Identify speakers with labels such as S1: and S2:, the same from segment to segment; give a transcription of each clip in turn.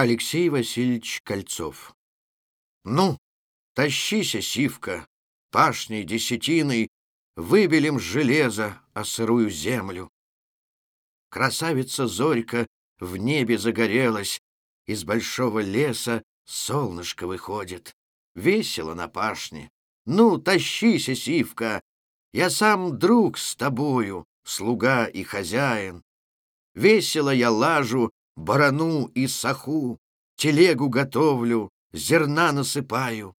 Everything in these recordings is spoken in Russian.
S1: Алексей Васильевич Кольцов Ну, тащися, сивка, пашней десятиной Выбелим железо о сырую землю. Красавица Зорька в небе загорелась, Из большого леса солнышко выходит. Весело на пашне. Ну, тащися, сивка, я сам друг с тобою, слуга и хозяин. Весело я лажу барану и саху, телегу готовлю, зерна насыпаю.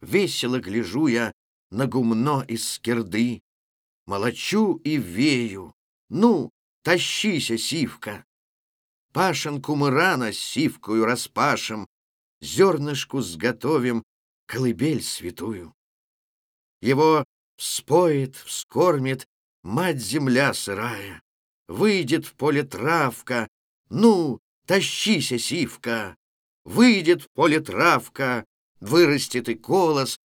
S1: Весело гляжу я на гумно из скирды, молочу и вею. Ну, тащися, сивка. Пашенку мы рано сивкую распашем, зернышку сготовим, колыбель святую. Его вспоет, вскормит мать-земля сырая. Выйдет в поле травка, ну, тащися, сивка. Выйдет в поле травка, вырастет и колос,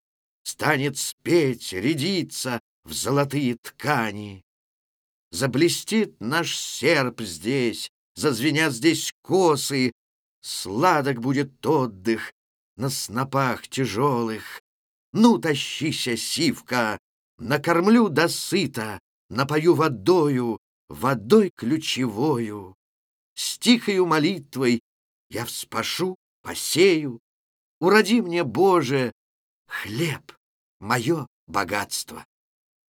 S1: станет спеть, рядиться в золотые ткани. Заблестит наш серп здесь, зазвенят здесь косы, сладок будет отдых на снопах тяжелых. Ну, тащися, сивка, накормлю до сыта, напою водою, водой ключевою. С тихою молитвой я вспашу, посею. Уроди мне, Боже, хлеб, мое богатство.